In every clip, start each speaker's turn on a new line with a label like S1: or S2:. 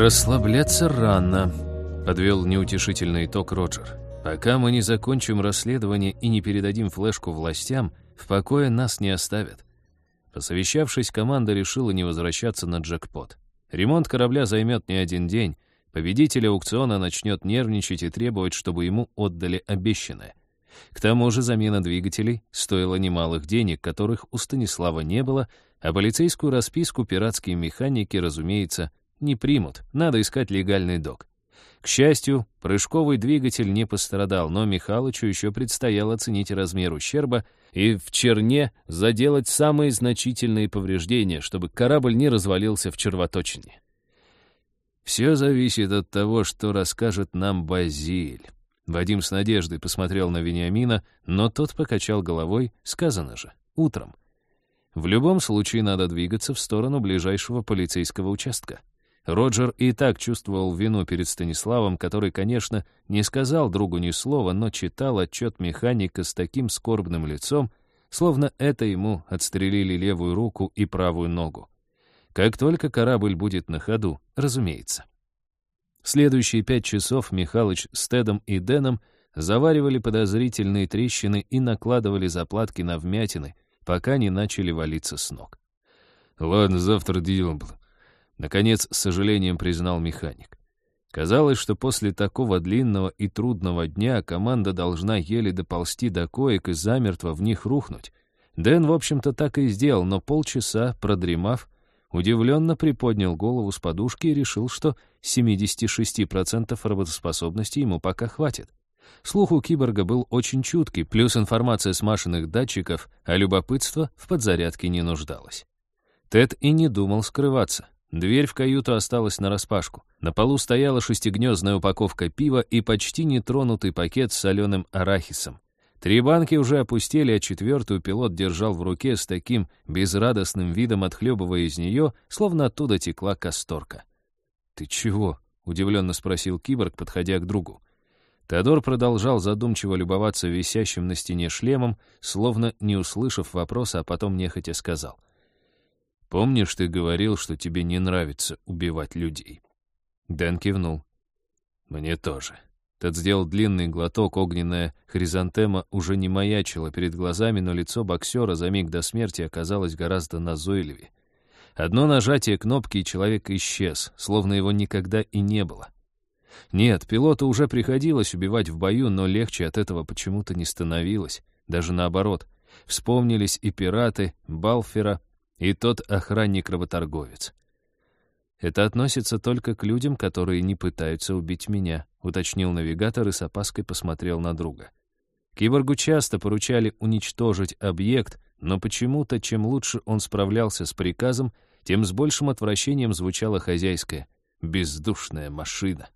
S1: «Расслабляться рано», — подвел неутешительный итог Роджер. «Пока мы не закончим расследование и не передадим флешку властям, в покое нас не оставят». Посовещавшись, команда решила не возвращаться на джекпот. Ремонт корабля займет не один день. Победитель аукциона начнет нервничать и требовать, чтобы ему отдали обещанное. К тому же замена двигателей стоила немалых денег, которых у Станислава не было, а полицейскую расписку пиратские механики, разумеется, не примут, надо искать легальный док. К счастью, прыжковый двигатель не пострадал, но Михалычу еще предстояло оценить размер ущерба и в черне заделать самые значительные повреждения, чтобы корабль не развалился в червоточине. Все зависит от того, что расскажет нам Базиль. Вадим с надеждой посмотрел на Вениамина, но тот покачал головой, сказано же, утром. В любом случае надо двигаться в сторону ближайшего полицейского участка. Роджер и так чувствовал вину перед Станиславом, который, конечно, не сказал другу ни слова, но читал отчет механика с таким скорбным лицом, словно это ему отстрелили левую руку и правую ногу. Как только корабль будет на ходу, разумеется. Следующие пять часов Михалыч с Тедом и Дэном заваривали подозрительные трещины и накладывали заплатки на вмятины, пока не начали валиться с ног. «Ладно, завтра делом Наконец, с сожалением признал механик. Казалось, что после такого длинного и трудного дня команда должна еле доползти до коек и замертво в них рухнуть. Дэн, в общем-то, так и сделал, но полчаса, продремав, удивленно приподнял голову с подушки и решил, что 76% работоспособности ему пока хватит. Слух у киборга был очень чуткий, плюс информация с машинных датчиков, а любопытство в подзарядке не нуждалось. Тед и не думал скрываться. Дверь в каюту осталась нараспашку. На полу стояла шестигнездная упаковка пива и почти нетронутый пакет с соленым арахисом. Три банки уже опустили, а четвертую пилот держал в руке с таким безрадостным видом, отхлебывая из нее, словно оттуда текла касторка. «Ты чего?» — удивленно спросил киборг, подходя к другу. Теодор продолжал задумчиво любоваться висящим на стене шлемом, словно не услышав вопроса, а потом нехотя сказал — Помнишь, ты говорил, что тебе не нравится убивать людей?» Дэн кивнул. «Мне тоже». Тот сделал длинный глоток, огненная хризантема уже не маячила перед глазами, но лицо боксера за миг до смерти оказалось гораздо назойливее. Одно нажатие кнопки, и человек исчез, словно его никогда и не было. Нет, пилоту уже приходилось убивать в бою, но легче от этого почему-то не становилось. Даже наоборот. Вспомнились и пираты, Балфера, и тот охранник-работорговец. «Это относится только к людям, которые не пытаются убить меня», уточнил навигатор и с опаской посмотрел на друга. Киборгу часто поручали уничтожить объект, но почему-то, чем лучше он справлялся с приказом, тем с большим отвращением звучала хозяйская «бездушная машина».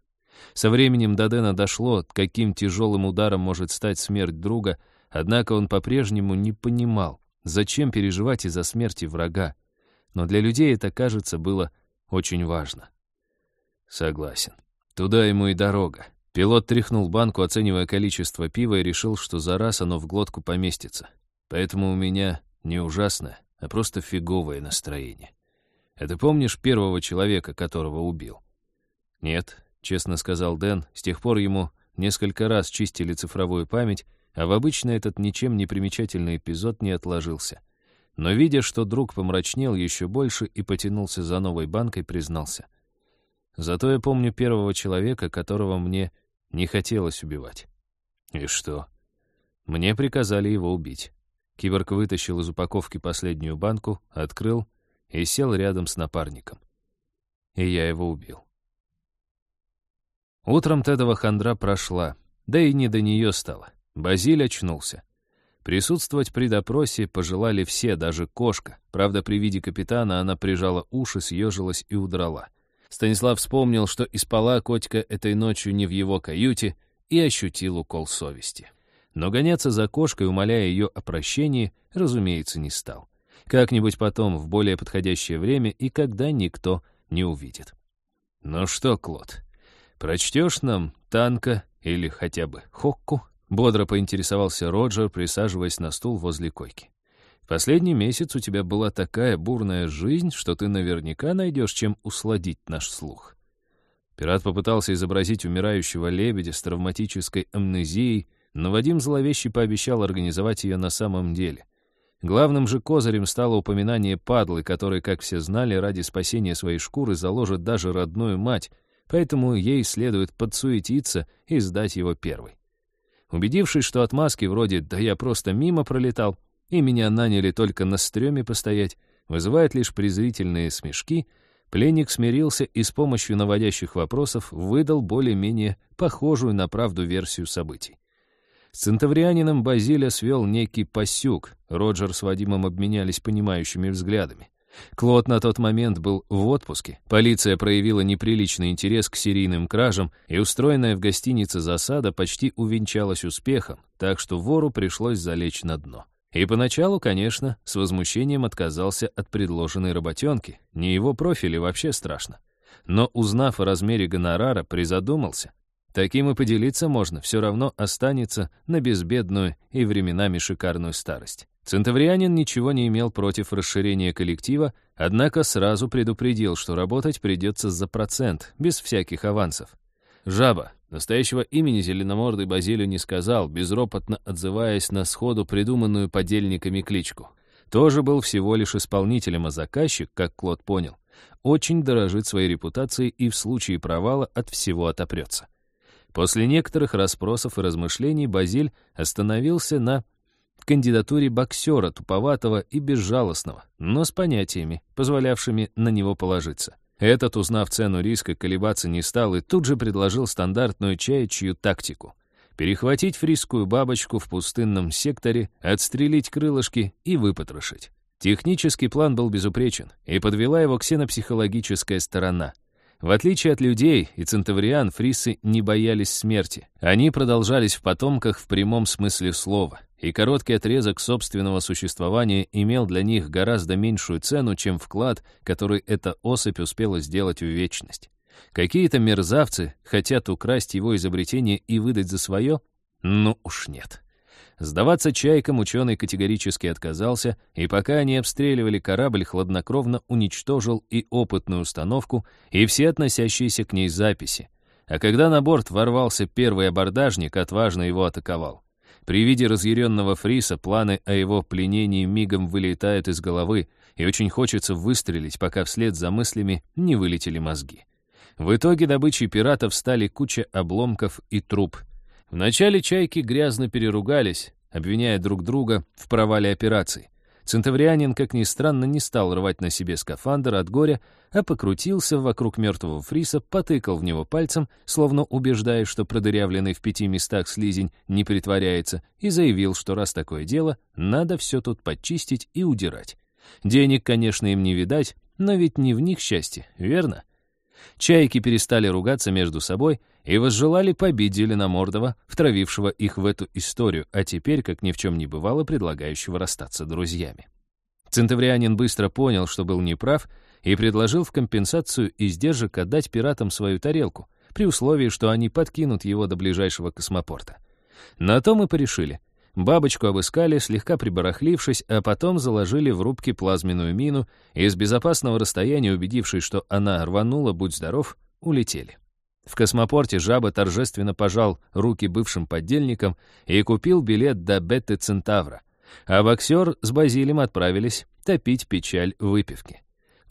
S1: Со временем до Дэна дошло, каким тяжелым ударом может стать смерть друга, однако он по-прежнему не понимал, Зачем переживать из-за смерти врага? Но для людей это, кажется, было очень важно. Согласен. Туда ему и дорога. Пилот тряхнул банку, оценивая количество пива, и решил, что за раз оно в глотку поместится. Поэтому у меня не ужасное, а просто фиговое настроение. А ты помнишь первого человека, которого убил? Нет, честно сказал Дэн. С тех пор ему несколько раз чистили цифровую память, а в обычно этот ничем не примечательный эпизод не отложился. Но, видя, что друг помрачнел еще больше и потянулся за новой банкой, признался. «Зато я помню первого человека, которого мне не хотелось убивать». «И что?» «Мне приказали его убить». Киборг вытащил из упаковки последнюю банку, открыл и сел рядом с напарником. И я его убил. Утром Тедова хандра прошла, да и не до нее стало. Базиль очнулся. Присутствовать при допросе пожелали все, даже кошка. Правда, при виде капитана она прижала уши, съежилась и удрала. Станислав вспомнил, что и спала котика этой ночью не в его каюте, и ощутил укол совести. Но гоняться за кошкой, умоляя ее о прощении, разумеется, не стал. Как-нибудь потом, в более подходящее время и когда никто не увидит. «Ну что, Клод, прочтешь нам танка или хотя бы хокку?» Бодро поинтересовался Роджер, присаживаясь на стул возле койки. «Последний месяц у тебя была такая бурная жизнь, что ты наверняка найдешь, чем усладить наш слух». Пират попытался изобразить умирающего лебедя с травматической амнезией, но Вадим зловеще пообещал организовать ее на самом деле. Главным же козырем стало упоминание падлы, который, как все знали, ради спасения своей шкуры заложит даже родную мать, поэтому ей следует подсуетиться и сдать его первой. Убедившись, что отмазки вроде «да я просто мимо пролетал» и меня наняли только на стреме постоять, вызывают лишь презрительные смешки, пленник смирился и с помощью наводящих вопросов выдал более-менее похожую на правду версию событий. С центаврианином Базиля свел некий пасюк. Роджер с Вадимом обменялись понимающими взглядами. Клод на тот момент был в отпуске. Полиция проявила неприличный интерес к серийным кражам, и устроенная в гостинице засада почти увенчалась успехом, так что вору пришлось залечь на дно. И поначалу, конечно, с возмущением отказался от предложенной работенки. Не его профиле вообще страшно. Но, узнав о размере гонорара, призадумался. Таким и поделиться можно, все равно останется на безбедную и временами шикарную старость. Центаврианин ничего не имел против расширения коллектива, однако сразу предупредил, что работать придется за процент, без всяких авансов. Жаба, настоящего имени зеленомордый Базилию не сказал, безропотно отзываясь на сходу придуманную подельниками кличку. Тоже был всего лишь исполнителем, а заказчик, как Клод понял, очень дорожит своей репутацией и в случае провала от всего отопрется. После некоторых расспросов и размышлений Базиль остановился на кандидатуре боксера, туповатого и безжалостного, но с понятиями, позволявшими на него положиться. Этот, узнав цену риска, колебаться не стал и тут же предложил стандартную чаячью тактику. Перехватить фрисскую бабочку в пустынном секторе, отстрелить крылышки и выпотрошить. Технический план был безупречен, и подвела его ксенопсихологическая сторона — в отличие от людей и центавриан, фрисы не боялись смерти. Они продолжались в потомках в прямом смысле слова, и короткий отрезок собственного существования имел для них гораздо меньшую цену, чем вклад, который эта особь успела сделать в вечность. Какие-то мерзавцы хотят украсть его изобретение и выдать за свое? Ну уж нет. Сдаваться чайкам ученый категорически отказался, и пока они обстреливали корабль, хладнокровно уничтожил и опытную установку, и все относящиеся к ней записи. А когда на борт ворвался первый абордажник, отважно его атаковал. При виде разъяренного Фриса планы о его пленении мигом вылетают из головы, и очень хочется выстрелить, пока вслед за мыслями не вылетели мозги. В итоге добычей пиратов стали куча обломков и труп — Вначале чайки грязно переругались, обвиняя друг друга в провале операции. Центаврианин, как ни странно, не стал рвать на себе скафандр от горя, а покрутился вокруг мертвого фриса, потыкал в него пальцем, словно убеждая, что продырявленный в пяти местах слизень не притворяется, и заявил, что раз такое дело, надо все тут подчистить и удирать. Денег, конечно, им не видать, но ведь не в них счастье, верно? Чайки перестали ругаться между собой и возжелали побить Зеленомордова, втравившего их в эту историю, а теперь, как ни в чем не бывало, предлагающего расстаться друзьями. Центаврианин быстро понял, что был неправ, и предложил в компенсацию издержек отдать пиратам свою тарелку, при условии, что они подкинут его до ближайшего космопорта. На то мы порешили — Бабочку обыскали, слегка прибарахлившись, а потом заложили в рубке плазменную мину и с безопасного расстояния, убедившись, что она рванула, будь здоров, улетели. В космопорте жаба торжественно пожал руки бывшим поддельникам и купил билет до Бетты Центавра, а боксер с Базилем отправились топить печаль выпивки.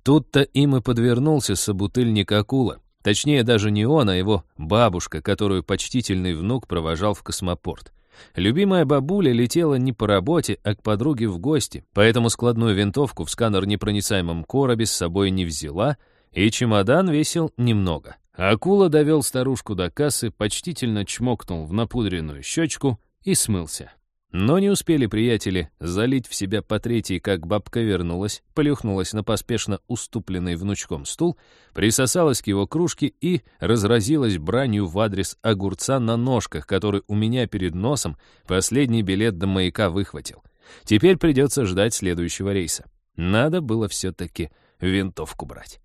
S1: Тут-то им и подвернулся собутыльник акула, точнее даже не он, а его бабушка, которую почтительный внук провожал в космопорт. Любимая бабуля летела не по работе, а к подруге в гости, поэтому складную винтовку в сканер-непроницаемом коробе с собой не взяла, и чемодан весил немного. Акула довел старушку до кассы, почтительно чмокнул в напудренную щечку и смылся. Но не успели приятели залить в себя по третьей, как бабка вернулась, плюхнулась на поспешно уступленный внучком стул, присосалась к его кружке и разразилась бранью в адрес огурца на ножках, который у меня перед носом последний билет до маяка выхватил. Теперь придется ждать следующего рейса. Надо было все-таки винтовку брать.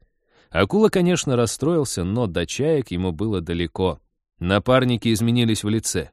S1: Акула, конечно, расстроился, но до чаек ему было далеко. Напарники изменились в лице.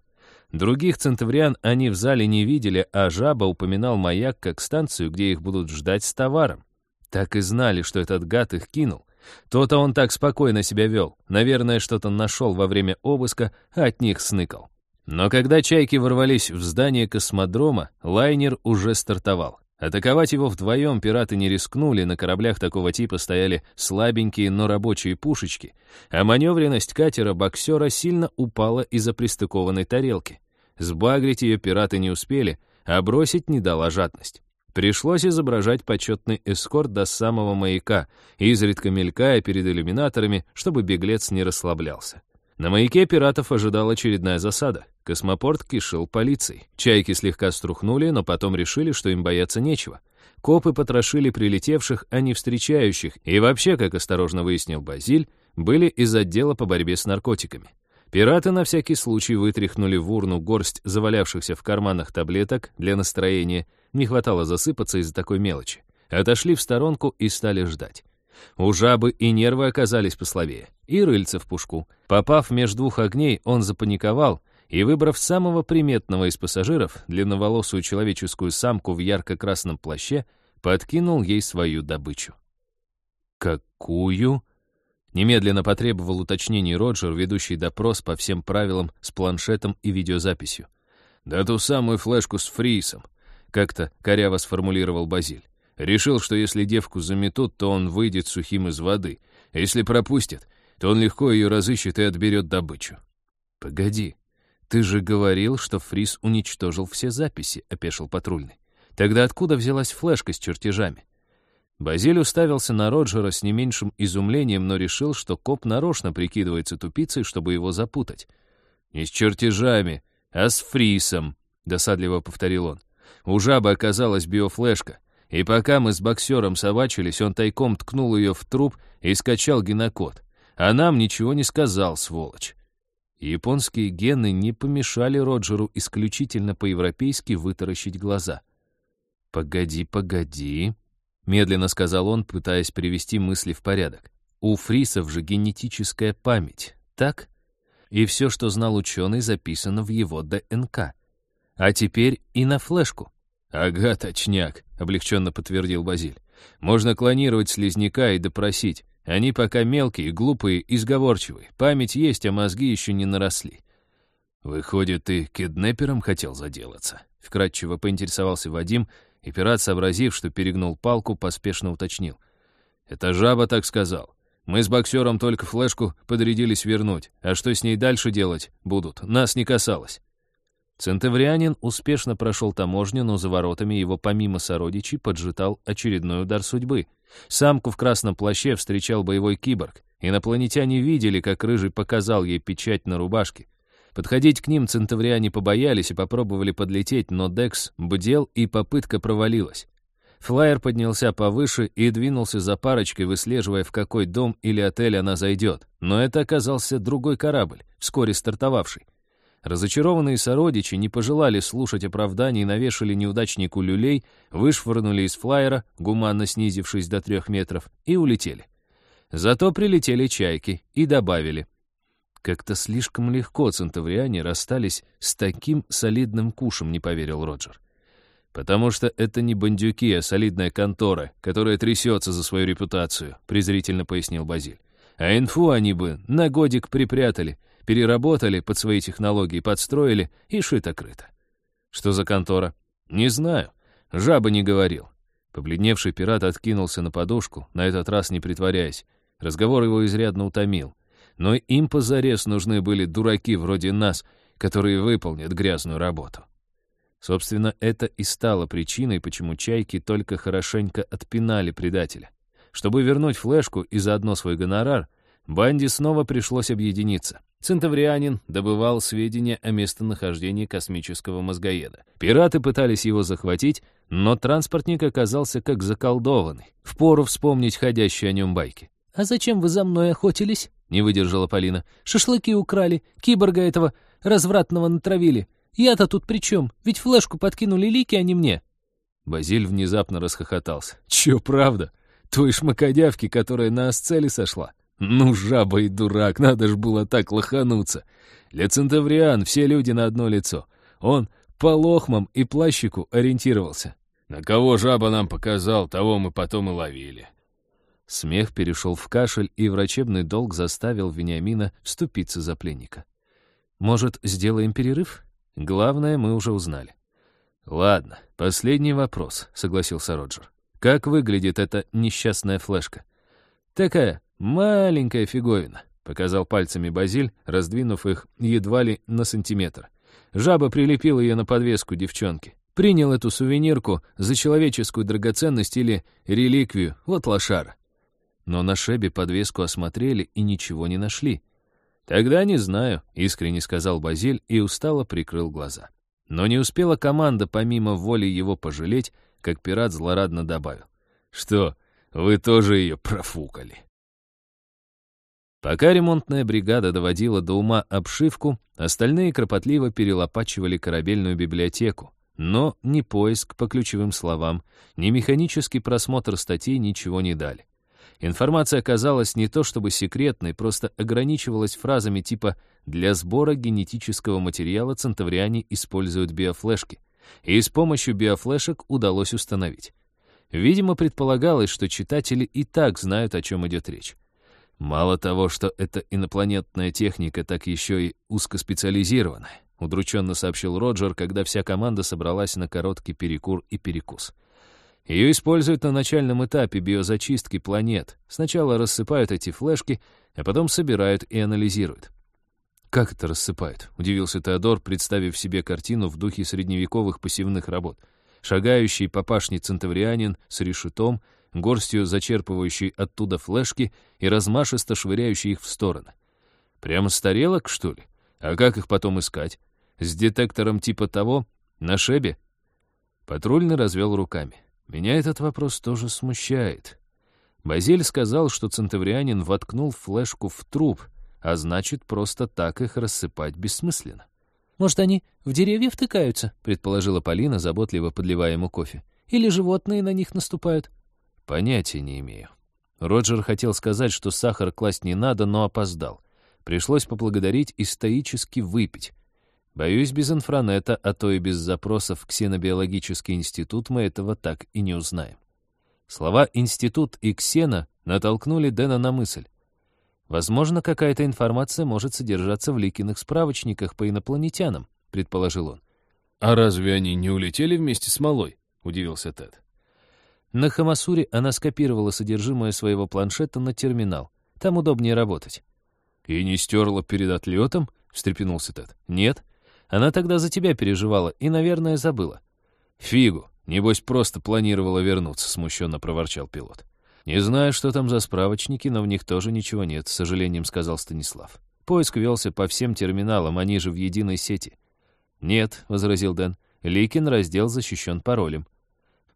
S1: Других центавриан они в зале не видели, а жаба упоминал маяк как станцию, где их будут ждать с товаром. Так и знали, что этот гад их кинул. То-то он так спокойно себя вел. Наверное, что-то нашел во время обыска, а от них сныкал. Но когда чайки ворвались в здание космодрома, лайнер уже стартовал. Атаковать его вдвоем пираты не рискнули, на кораблях такого типа стояли слабенькие, но рабочие пушечки, а маневренность катера-боксера сильно упала из-за пристыкованной тарелки. Сбагрить ее пираты не успели, а бросить не дала жадность. Пришлось изображать почетный эскорт до самого маяка, изредка мелькая перед иллюминаторами, чтобы беглец не расслаблялся. На маяке пиратов ожидала очередная засада. Космопорт кишел полицией. Чайки слегка струхнули, но потом решили, что им бояться нечего. Копы потрошили прилетевших, а не встречающих, и вообще, как осторожно выяснил Базиль, были из отдела по борьбе с наркотиками. Пираты на всякий случай вытряхнули в урну горсть завалявшихся в карманах таблеток для настроения, не хватало засыпаться из-за такой мелочи. Отошли в сторонку и стали ждать. У жабы и нервы оказались послабее, и рыльце в пушку. Попав между двух огней, он запаниковал и, выбрав самого приметного из пассажиров, длинноволосую человеческую самку в ярко-красном плаще, подкинул ей свою добычу. «Какую?» Немедленно потребовал уточнений Роджер, ведущий допрос по всем правилам с планшетом и видеозаписью. «Да ту самую флешку с фрисом», — как-то коряво сформулировал Базиль. Решил, что если девку заметут, то он выйдет сухим из воды. Если пропустят, то он легко ее разыщет и отберет добычу. «Погоди, ты же говорил, что Фрис уничтожил все записи», — опешил патрульный. «Тогда откуда взялась флешка с чертежами?» Базиль уставился на Роджера с не меньшим изумлением, но решил, что коп нарочно прикидывается тупицей, чтобы его запутать. «Не с чертежами, а с Фрисом», — досадливо повторил он. «У жабы оказалась биофлешка. И пока мы с боксером собачились, он тайком ткнул ее в труп и скачал генокод. А нам ничего не сказал, сволочь. Японские гены не помешали Роджеру исключительно по-европейски вытаращить глаза. «Погоди, погоди», — медленно сказал он, пытаясь привести мысли в порядок. «У фрисов же генетическая память, так? И все, что знал ученый, записано в его ДНК. А теперь и на флешку. «Ага, точняк», — облегченно подтвердил Базиль. «Можно клонировать слизняка и допросить. Они пока мелкие, глупые и сговорчивые. Память есть, а мозги еще не наросли». «Выходит, ты киднепером хотел заделаться?» — вкратчиво поинтересовался Вадим, и пират, сообразив, что перегнул палку, поспешно уточнил. «Это жаба так сказал. Мы с боксером только флешку подрядились вернуть, а что с ней дальше делать будут, нас не касалось». Центаврианин успешно прошел таможню, но за воротами его помимо сородичей поджидал очередной удар судьбы. Самку в красном плаще встречал боевой киборг. Инопланетяне видели, как Рыжий показал ей печать на рубашке. Подходить к ним центавриане побоялись и попробовали подлететь, но Декс бдел, и попытка провалилась. Флайер поднялся повыше и двинулся за парочкой, выслеживая, в какой дом или отель она зайдет. Но это оказался другой корабль, вскоре стартовавший. Разочарованные сородичи не пожелали слушать оправданий навешали неудачнику люлей, вышвырнули из флайера, гуманно снизившись до трех метров, и улетели. Зато прилетели чайки и добавили. Как-то слишком легко центавриане расстались с таким солидным кушем, не поверил Роджер. «Потому что это не бандюки, а солидная контора, которая трясется за свою репутацию», презрительно пояснил Базиль. «А инфу они бы на годик припрятали, Переработали под свои технологии, подстроили и шито-крыто. Что за контора? Не знаю. Жаба не говорил. Побледневший пират откинулся на подушку, на этот раз не притворяясь. Разговор его изрядно утомил. Но им позарез нужны были дураки вроде нас, которые выполнят грязную работу. Собственно, это и стало причиной, почему чайки только хорошенько отпинали предателя. Чтобы вернуть флешку и заодно свой гонорар, банде снова пришлось объединиться. Центаврианин добывал сведения о местонахождении космического мозгоеда. Пираты пытались его захватить, но транспортник оказался как заколдованный. Впору вспомнить ходящие о нем байки.
S2: «А зачем вы за мной охотились?» — не выдержала Полина. «Шашлыки украли, киборга этого развратного натравили. Я-то тут при чем? Ведь флешку подкинули лики, а не мне».
S1: Базиль внезапно расхохотался. «Чё, правда? Той шмакодявки, которая на асцеле сошла?» Ну, жаба и дурак, надо ж было так лохануться. Для все люди на одно лицо. Он по лохмам и плащику ориентировался. На кого жаба нам показал, того мы потом и ловили. Смех перешел в кашель, и врачебный долг заставил Вениамина вступиться за пленника. «Может, сделаем перерыв? Главное, мы уже узнали». «Ладно, последний вопрос», — согласился Роджер. «Как выглядит эта несчастная флешка?» «Такая маленькая фиговина», — показал пальцами Базиль, раздвинув их едва ли на сантиметр. Жаба прилепила ее на подвеску девчонки. Принял эту сувенирку за человеческую драгоценность или реликвию, вот лошара. Но на шебе подвеску осмотрели и ничего не нашли. «Тогда не знаю», — искренне сказал Базиль и устало прикрыл глаза. Но не успела команда помимо воли его пожалеть, как пират злорадно добавил. «Что, вы тоже ее профукали?» Пока ремонтная бригада доводила до ума обшивку, остальные кропотливо перелопачивали корабельную библиотеку. Но ни поиск по ключевым словам, ни механический просмотр статей ничего не дали. Информация оказалась не то чтобы секретной, просто ограничивалась фразами типа «для сбора генетического материала центавриане используют биофлешки», и с помощью биофлешек удалось установить. Видимо, предполагалось, что читатели и так знают, о чем идет речь. Мало того, что это инопланетная техника, так еще и узкоспециализированная, удрученно сообщил Роджер, когда вся команда собралась на короткий перекур и перекус. Ее используют на начальном этапе биозачистки планет. Сначала рассыпают эти флешки, а потом собирают и анализируют. «Как это рассыпают?» — удивился Теодор, представив себе картину в духе средневековых пассивных работ. Шагающий по пашне центаврианин с решетом, горстью зачерпывающий оттуда флешки и размашисто швыряющий их в стороны. Прямо с тарелок, что ли? А как их потом искать? С детектором типа того? На шебе? Патрульный развел руками. Меня этот вопрос тоже смущает. Базиль сказал, что центаврианин воткнул флешку в труп, а значит, просто так их рассыпать бессмысленно.
S2: «Может, они в деревья втыкаются?» — предположила Полина, заботливо подливая ему кофе. «Или животные на них наступают?»
S1: «Понятия не имею». Роджер хотел сказать, что сахар класть не надо, но опоздал. Пришлось поблагодарить и стоически выпить. Боюсь, без инфранета, а то и без запросов в ксенобиологический институт мы этого так и не узнаем. Слова «институт» и «ксена» натолкнули Дэна на мысль. «Возможно, какая-то информация может содержаться в Ликиных справочниках по инопланетянам», — предположил он.
S3: «А разве они не улетели вместе с Малой?» — удивился Тед.
S2: На Хамасуре она скопировала содержимое своего планшета на терминал. Там удобнее работать.
S3: «И не стерла перед отлетом?» — встрепенулся Тед.
S2: «Нет. Она тогда за тебя переживала и, наверное, забыла».
S3: «Фигу. Небось, просто планировала вернуться», — смущенно проворчал пилот.
S1: «Не знаю, что там за справочники, но в них тоже ничего нет», — с сожалением сказал Станислав. «Поиск велся по всем терминалам, они же в единой сети». «Нет», — возразил Дэн, — «Ликин раздел защищен паролем».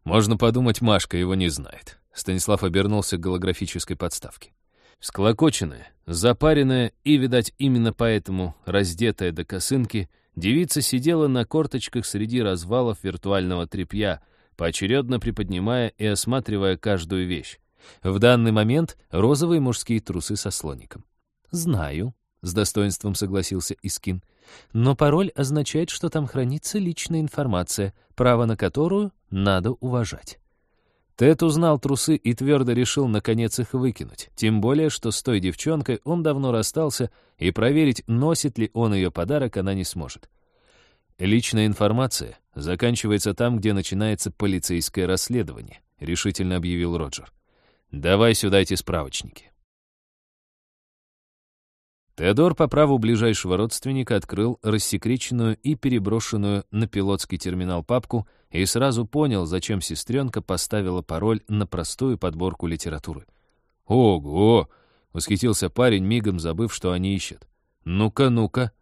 S3: «Можно подумать, Машка его не знает». Станислав обернулся к голографической подставке. Склокоченная, запаренная и, видать, именно поэтому раздетая до косынки, девица сидела на корточках среди развалов виртуального тряпья, поочередно приподнимая и осматривая каждую вещь. В данный момент розовые мужские трусы со слоником.
S2: «Знаю», — с достоинством согласился Искин. «Но пароль означает, что там хранится личная информация, право на которую надо уважать».
S1: Тед узнал трусы и твердо решил, наконец, их выкинуть. Тем более, что с той девчонкой он давно расстался, и проверить, носит ли он ее подарок, она не сможет. «Личная информация заканчивается там, где начинается полицейское расследование», — решительно объявил Роджер. «Давай сюда эти справочники». Теодор по праву ближайшего родственника открыл рассекреченную и переброшенную на пилотский терминал папку и сразу понял, зачем сестренка поставила пароль на простую подборку литературы. «Ого!» — восхитился парень, мигом забыв, что они ищут. «Ну-ка, ну-ка!»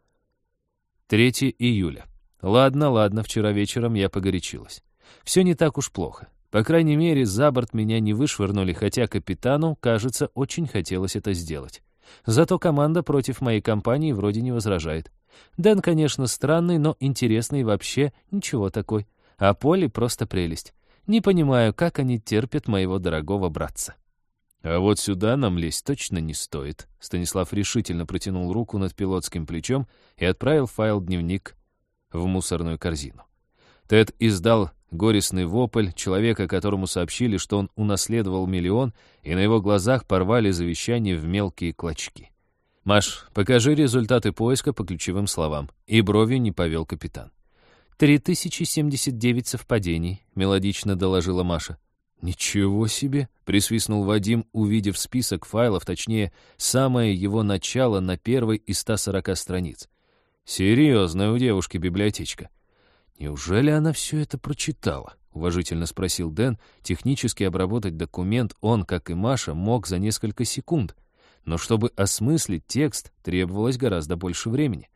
S1: 3 июля. Ладно, ладно, вчера вечером я погорячилась. Все не так уж плохо. По крайней мере, за борт меня не вышвырнули, хотя капитану, кажется, очень хотелось это сделать. Зато команда против моей компании вроде не возражает. Дэн, конечно, странный, но интересный вообще ничего такой. А Поли просто прелесть. Не понимаю, как они терпят моего дорогого братца. А вот сюда нам лезть точно не стоит. Станислав решительно протянул руку над пилотским плечом и отправил файл-дневник в мусорную корзину. Тед издал горестный вопль человека, которому сообщили, что он унаследовал миллион, и на его глазах порвали завещание в мелкие клочки. «Маш, покажи результаты поиска по ключевым словам». И бровью не повел капитан.
S4: «Три тысячи семьдесят девять совпадений», — мелодично доложила Маша.
S1: «Ничего себе!» — присвистнул Вадим, увидев список файлов, точнее, самое его начало на первой из 140 страниц. «Серьезная у девушки библиотечка. Неужели она все это прочитала?» — уважительно спросил Дэн. Технически обработать документ он, как и Маша, мог за несколько секунд — но чтобы осмыслить текст, требовалось гораздо больше времени.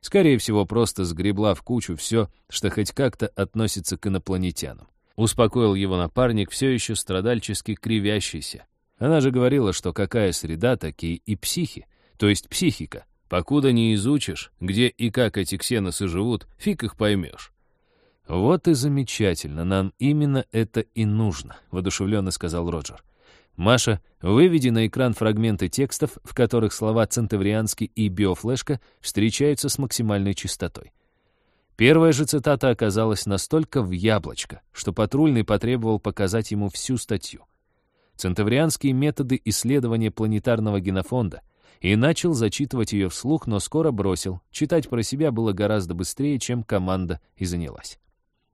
S1: Скорее всего, просто сгребла в кучу все, что хоть как-то относится к инопланетянам. Успокоил его напарник, все еще страдальчески кривящийся. Она же говорила, что какая среда, такие и психи, то есть психика. Покуда не изучишь, где и как эти ксеносы живут, фиг их поймешь. «Вот и замечательно, нам именно это и нужно», — воодушевленно сказал Роджер. «Маша, выведи на экран фрагменты текстов, в которых слова «центаврианский» и «биофлешка» встречаются с максимальной частотой». Первая же цитата оказалась настолько в яблочко, что патрульный потребовал показать ему всю статью. Центаврианские методы исследования планетарного генофонда и начал зачитывать ее вслух, но скоро бросил. Читать про себя было гораздо быстрее, чем команда и занялась.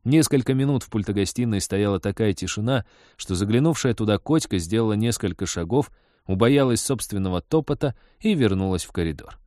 S1: Несколько минут в пультогостиной стояла такая тишина, что заглянувшая туда котика сделала несколько шагов, убоялась собственного топота и вернулась в коридор.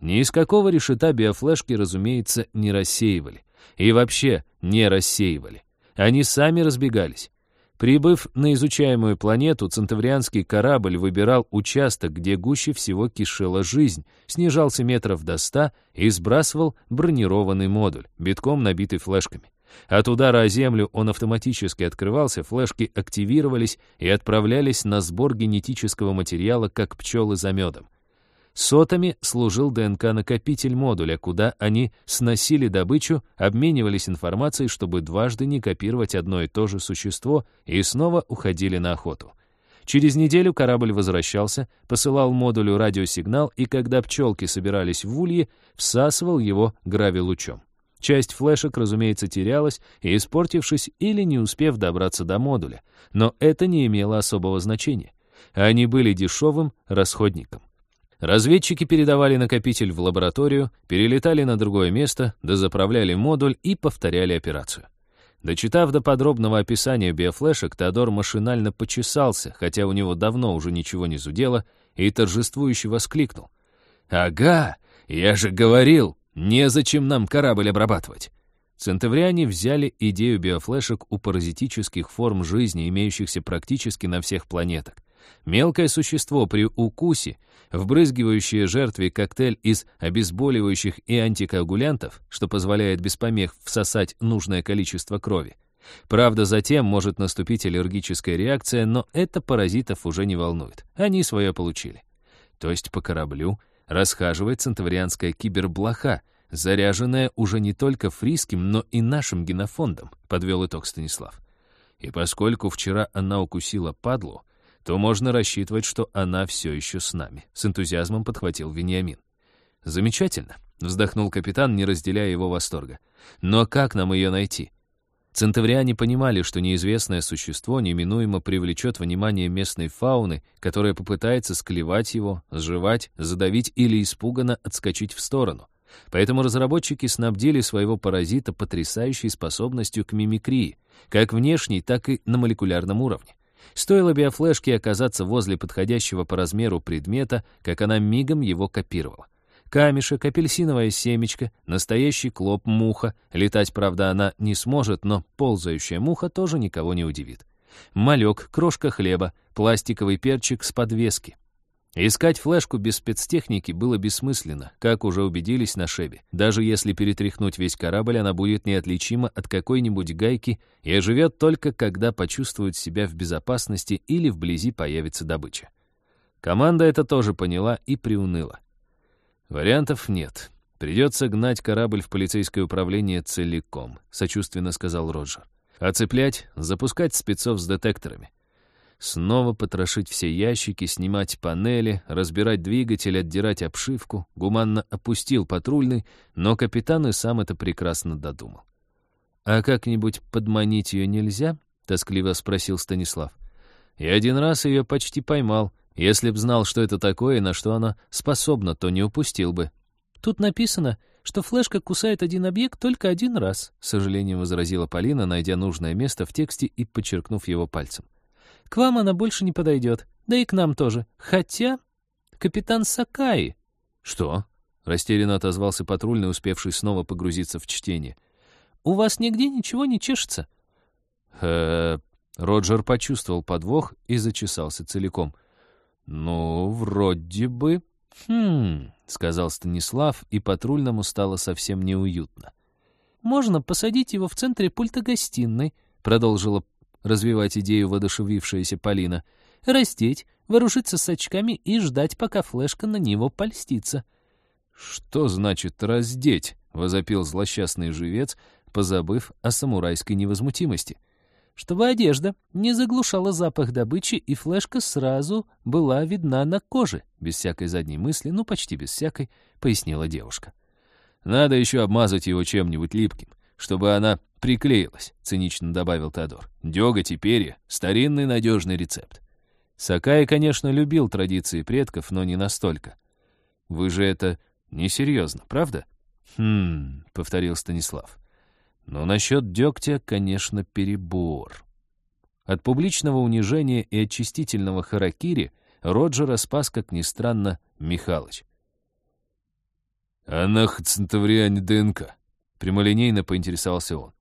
S1: Ни из какого решета биофлешки, разумеется, не рассеивали. И вообще не рассеивали. Они сами разбегались. Прибыв на изучаемую планету, центаврианский корабль выбирал участок, где гуще всего кишела жизнь, снижался метров до ста и сбрасывал бронированный модуль, битком набитый флешками. От удара о землю он автоматически открывался, флешки активировались и отправлялись на сбор генетического материала, как пчелы за медом. Сотами служил ДНК-накопитель модуля, куда они сносили добычу, обменивались информацией, чтобы дважды не копировать одно и то же существо, и снова уходили на охоту. Через неделю корабль возвращался, посылал модулю радиосигнал, и когда пчелки собирались в улье, всасывал его гравилучом. Часть флешек, разумеется, терялась, испортившись или не успев добраться до модуля, но это не имело особого значения. Они были дешевым расходником. Разведчики передавали накопитель в лабораторию, перелетали на другое место, дозаправляли модуль и повторяли операцию. Дочитав до подробного описания биофлешек, Теодор машинально почесался, хотя у него давно уже ничего не зудело, и торжествующе воскликнул. «Ага, я же говорил, Незачем нам корабль обрабатывать. Центавриане взяли идею биофлешек у паразитических форм жизни, имеющихся практически на всех планетах. Мелкое существо при укусе, вбрызгивающее жертве коктейль из обезболивающих и антикоагулянтов, что позволяет без помех всосать нужное количество крови. Правда, затем может наступить аллергическая реакция, но это паразитов уже не волнует. Они свое получили. То есть по кораблю расхаживает центаврианская киберблоха, заряженная уже не только фриским, но и нашим генофондом, подвел итог Станислав. И поскольку вчера она укусила падлу, то можно рассчитывать, что она все еще с нами, с энтузиазмом подхватил Вениамин. Замечательно, вздохнул капитан, не разделяя его восторга. Но как нам ее найти? Центавриане понимали, что неизвестное существо неминуемо привлечет внимание местной фауны, которая попытается склевать его, сживать, задавить или испуганно отскочить в сторону. Поэтому разработчики снабдили своего паразита потрясающей способностью к мимикрии, как внешней, так и на молекулярном уровне. Стоило биофлешке оказаться возле подходящего по размеру предмета, как она мигом его копировала. Камешек, апельсиновое семечко, настоящий клоп, муха. Летать, правда, она не сможет, но ползающая муха тоже никого не удивит. Малек, крошка хлеба, пластиковый перчик с подвески. Искать флешку без спецтехники было бессмысленно, как уже убедились на Шебе. Даже если перетряхнуть весь корабль, она будет неотличима от какой-нибудь гайки и оживет только, когда почувствует себя в безопасности или вблизи появится добыча. Команда это тоже поняла и приуныла. «Вариантов нет. Придется гнать корабль в полицейское управление целиком», — сочувственно сказал Роджер. «Оцеплять, запускать спецов с детекторами. Снова потрошить все ящики, снимать панели, разбирать двигатель, отдирать обшивку. Гуманно опустил патрульный, но капитан и сам это прекрасно додумал. «А как-нибудь подманить ее нельзя?» — тоскливо спросил Станислав. «Я один раз ее почти поймал. Если б знал, что это такое и на что она способна, то не упустил бы».
S2: «Тут написано, что флешка кусает один объект только один раз», — с сожалением возразила Полина, найдя нужное место в тексте и подчеркнув его пальцем. «К вам она больше не подойдет, да и к нам тоже. Хотя капитан Сакаи».
S1: «Что?» — растерянно отозвался патрульный, успевший снова погрузиться в чтение.
S2: «У вас нигде ничего не чешется?»
S1: э Роджер почувствовал подвох и зачесался целиком. «Ну, вроде бы...» «Хм...» — сказал Станислав, и патрульному стало совсем неуютно.
S2: «Можно посадить его в центре пульта гостиной», — продолжила развивать идею воодушевившаяся Полина. «Раздеть, вооружиться с очками и ждать, пока флешка на него польстится».
S1: «Что значит раздеть?» — возопил злосчастный живец, позабыв о самурайской невозмутимости.
S2: «Чтобы одежда не заглушала запах добычи, и флешка сразу была видна на коже», без всякой задней мысли, ну почти без всякой, пояснила девушка.
S1: «Надо еще обмазать его чем-нибудь липким, чтобы она приклеилась», — цинично добавил Теодор. «Деготь и перья — старинный надежный рецепт». Сакай, конечно, любил традиции предков, но не настолько. «Вы же это несерьезно, правда?» «Хм...» — повторил Станислав. «Но насчет дегтя, конечно, перебор». От публичного унижения и очистительного харакири Роджера спас, как ни странно, Михалыч. «Анах центавриане ДНК», — прямолинейно поинтересовался он.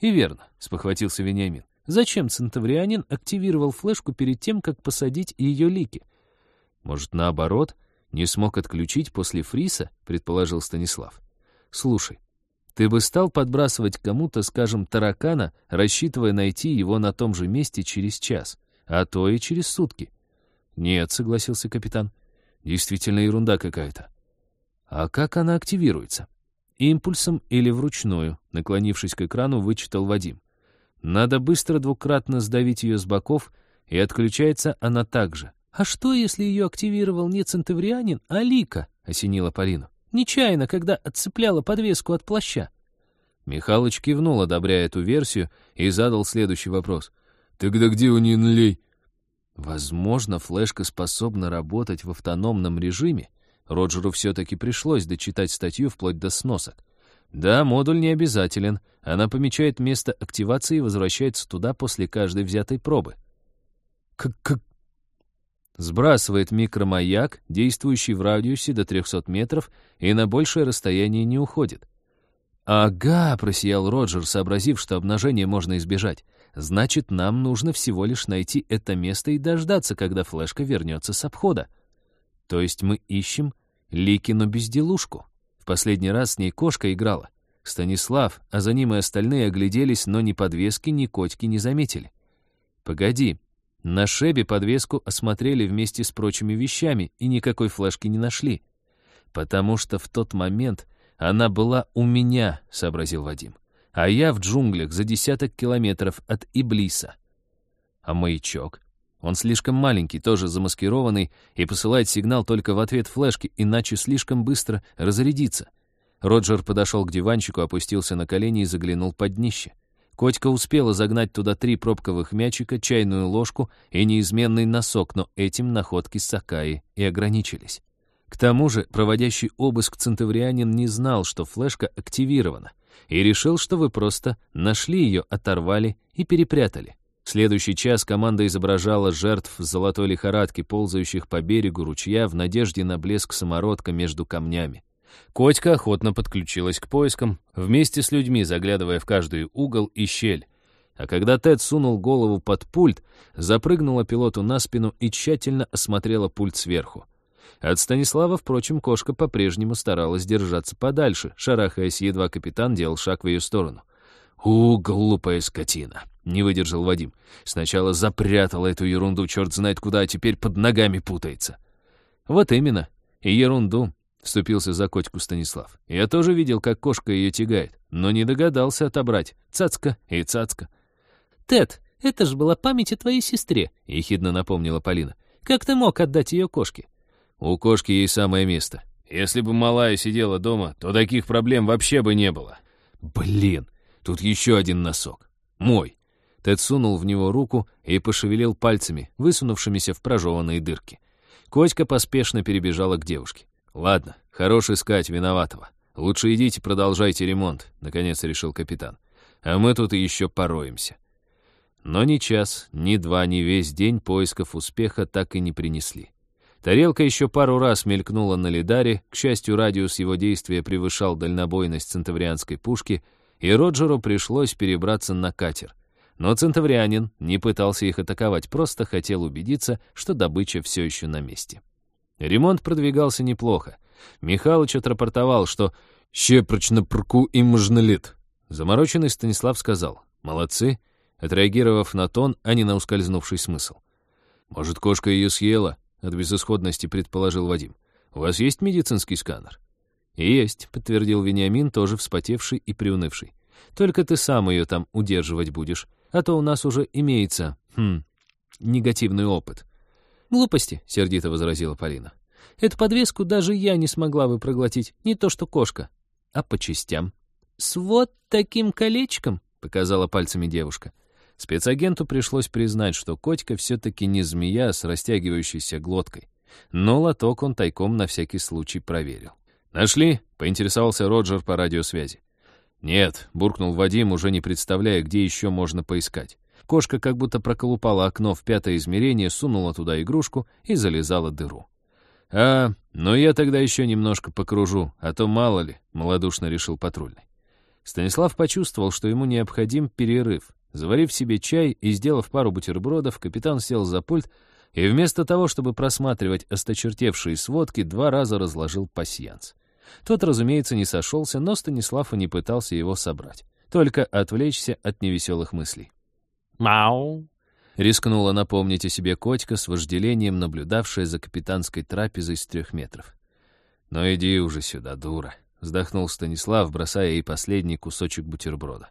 S2: «И верно», — спохватился Вениамин. Зачем центаврианин активировал флешку перед тем, как посадить ее лики?
S1: Может, наоборот, не смог отключить после фриса, предположил Станислав. Слушай, ты бы стал подбрасывать кому-то, скажем, таракана, рассчитывая найти его на том же месте через час, а то и через сутки. Нет, согласился капитан. Действительно ерунда какая-то. А как она активируется? Импульсом или вручную? Наклонившись к экрану, вычитал Вадим. Надо быстро двукратно сдавить ее с боков, и отключается она также.
S2: «А что, если ее активировал не центаврианин, а Лика?» — осенила Полину. «Нечаянно, когда отцепляла подвеску от плаща».
S1: Михалыч кивнул, одобряя эту версию, и задал следующий вопрос. «Тогда где у нее налей?» Возможно, флешка способна работать в автономном режиме. Роджеру все-таки пришлось дочитать статью вплоть до сносок. Да, модуль не обязателен. Она помечает место активации и возвращается туда после каждой взятой пробы. Как-как... Сбрасывает микромаяк, действующий в радиусе до 300 метров, и на большее расстояние не уходит. «Ага», — просиял Роджер, сообразив, что обнажение можно избежать. «Значит, нам нужно всего лишь найти это место и дождаться, когда флешка вернется с обхода. То есть мы ищем Ликину безделушку». В последний раз с ней кошка играла. Станислав, а за ним и остальные огляделись, но ни подвески, ни котики не заметили. «Погоди, на шебе подвеску осмотрели вместе с прочими вещами и никакой флешки не нашли. Потому что в тот момент она была у меня», — сообразил Вадим. «А я в джунглях за десяток километров от Иблиса». «А маячок?» Он слишком маленький, тоже замаскированный, и посылает сигнал только в ответ флешки, иначе слишком быстро разрядится. Роджер подошел к диванчику, опустился на колени и заглянул под днище. Котька успела загнать туда три пробковых мячика, чайную ложку и неизменный носок, но этим находки Сакаи и ограничились. К тому же проводящий обыск центаврианин не знал, что флешка активирована, и решил, что вы просто нашли ее, оторвали и перепрятали следующий час команда изображала жертв золотой лихорадки, ползающих по берегу ручья в надежде на блеск самородка между камнями. Котька охотно подключилась к поискам, вместе с людьми заглядывая в каждый угол и щель. А когда Тед сунул голову под пульт, запрыгнула пилоту на спину и тщательно осмотрела пульт сверху. От Станислава, впрочем, кошка по-прежнему старалась держаться подальше, шарахаясь, едва капитан делал шаг в ее сторону. «У, глупая скотина!» — не выдержал Вадим. «Сначала запрятала эту ерунду, черт знает куда, а теперь под ногами путается». «Вот именно. И ерунду», — вступился за котику Станислав. «Я тоже видел, как кошка ее тягает, но не догадался отобрать. Цацка и цацка».
S2: «Тед, это же была память о твоей сестре», — ехидно напомнила Полина. «Как ты мог отдать ее кошке?»
S1: «У кошки ей самое место. Если бы малая сидела дома, то таких проблем вообще бы не было».
S2: «Блин!»
S1: Тут еще один носок. Мой. Тед сунул в него руку и пошевелил пальцами, высунувшимися в прожеванные дырки. Котька поспешно перебежала к девушке. «Ладно, хорош искать виноватого. Лучше идите продолжайте ремонт», — наконец решил капитан. «А мы тут еще пороемся». Но ни час, ни два, ни весь день поисков успеха так и не принесли. Тарелка еще пару раз мелькнула на лидаре, к счастью, радиус его действия превышал дальнобойность центаврианской пушки, и Роджеру пришлось перебраться на катер. Но центаврианин не пытался их атаковать, просто хотел убедиться, что добыча все еще на месте. Ремонт продвигался неплохо. Михалыч отрапортовал, что «щепроч на прку им лет». Замороченный Станислав сказал «Молодцы», отреагировав на тон, а не на ускользнувший смысл. «Может, кошка ее съела?» — от безысходности предположил Вадим. «У вас есть медицинский сканер?» «Есть», — подтвердил Вениамин, тоже вспотевший и приунывший. «Только ты сам ее там удерживать будешь а то у нас уже имеется, хм, негативный опыт».
S2: «Глупости», — сердито возразила Полина. «Эту подвеску даже я не смогла бы проглотить, не то что кошка. А по частям». «С вот таким колечком», — показала пальцами девушка.
S1: Спецагенту пришлось признать, что котика все-таки не змея с растягивающейся глоткой. Но лоток он тайком на всякий случай проверил. «Нашли?» — поинтересовался Роджер по радиосвязи. «Нет», — буркнул Вадим, уже не представляя, где еще можно поискать. Кошка как будто проколупала окно в пятое измерение, сунула туда игрушку и залезала дыру. «А, но я тогда еще немножко покружу, а то мало ли», — малодушно решил патрульный. Станислав почувствовал, что ему необходим перерыв. Заварив себе чай и сделав пару бутербродов, капитан сел за пульт и вместо того, чтобы просматривать осточертевшие сводки, два раза разложил пасьянс. Тот, разумеется, не сошелся, но Станислав и не пытался его собрать. Только отвлечься от невеселых мыслей.
S2: «Мау!»
S1: — рискнула напомнить о себе котика с вожделением, наблюдавшая за капитанской трапезой с трех метров. «Ну иди уже сюда, дура!» — вздохнул Станислав, бросая ей последний кусочек бутерброда.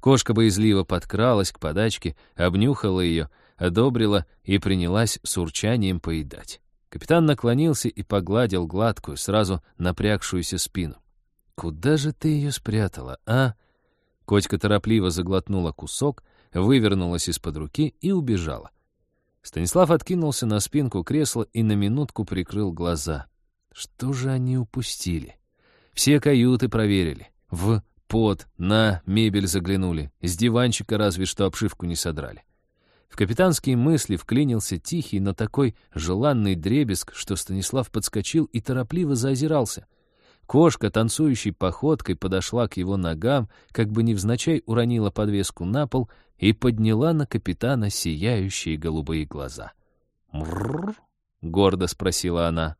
S1: Кошка боязливо подкралась к подачке, обнюхала ее, одобрила и принялась с урчанием поедать. Капитан наклонился и погладил гладкую, сразу напрягшуюся спину. «Куда же ты ее спрятала, а?» Котька торопливо заглотнула кусок, вывернулась из-под руки и убежала. Станислав откинулся на спинку кресла и на минутку прикрыл глаза. Что же они упустили? Все каюты проверили. В, под, на мебель заглянули. С диванчика разве что обшивку не содрали. В капитанские мысли вклинился тихий, но такой желанный дребезг, что Станислав подскочил и торопливо заозирался. Кошка, танцующей походкой, подошла к его ногам, как бы невзначай уронила подвеску на пол и подняла на капитана сияющие голубые глаза. «Мрррр?» — гордо спросила она.